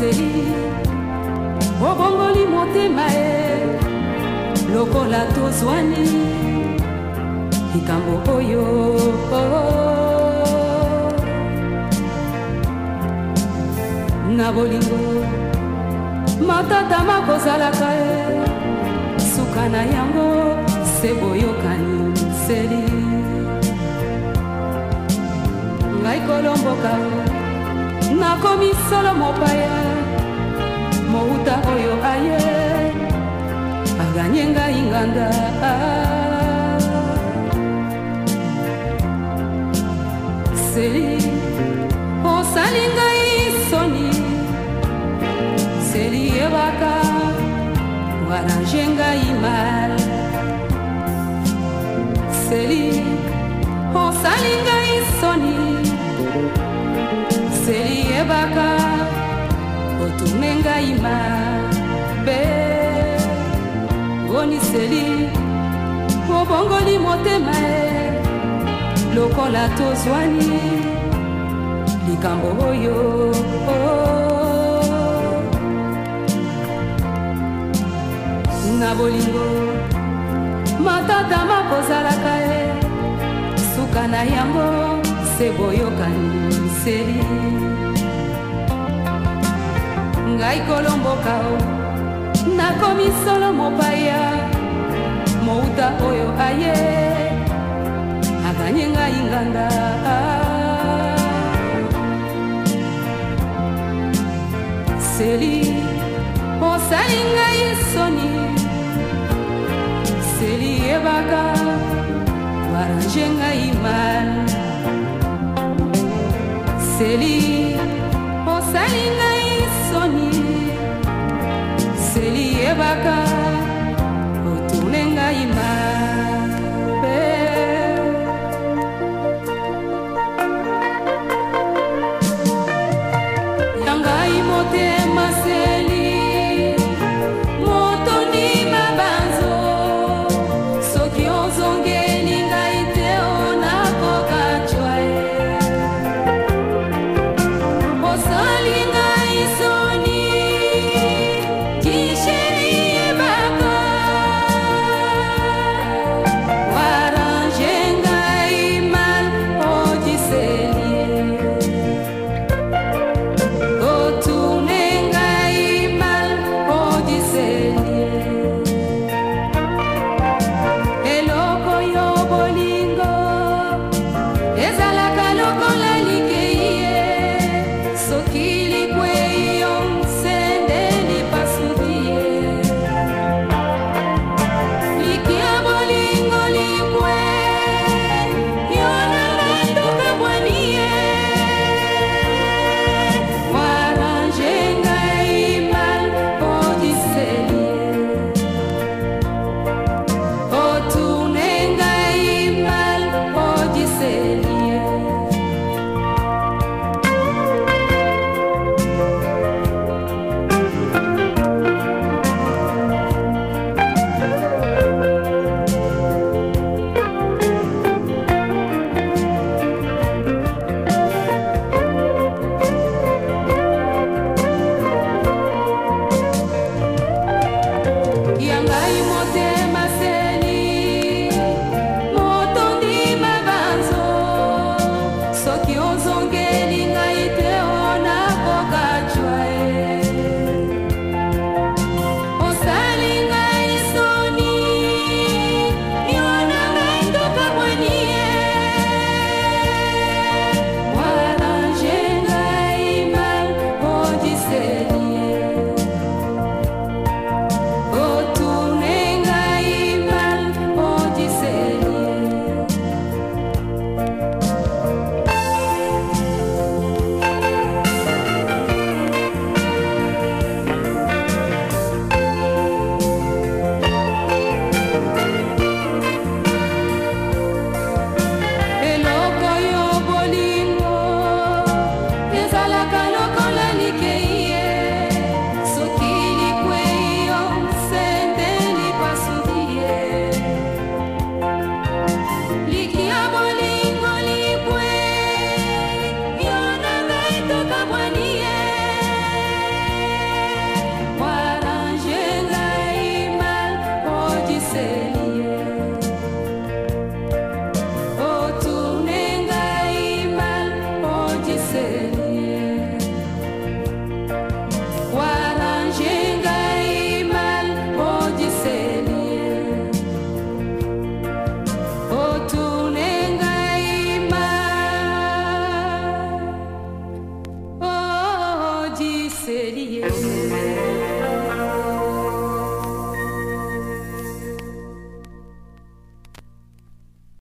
eseli obongoli motema ye lokola tozwani likambo oyo oh. na bolingo matatama kozalaka ye suka na yango se boyokani seli ngai kolomboka nakomi solo mopaya mouta oyo aye aganye ngai nganda seli osali ngai soni seli yebaka warange ngai mal seli osali ngai soni ngai mabe oniseli obongoli motema e lokola tozwani likambo oyo oh. na bolingo matatama kozalaka e suka na yango se boyokani seli ngai kolomboka o nakomi solo mopaya mouta oyo aye akanye ngai nganda seli osali ngai soni seli yebaka warange ngai mal seli osali ngai soni seli yebaka otune ngai mbala ya ngai motema say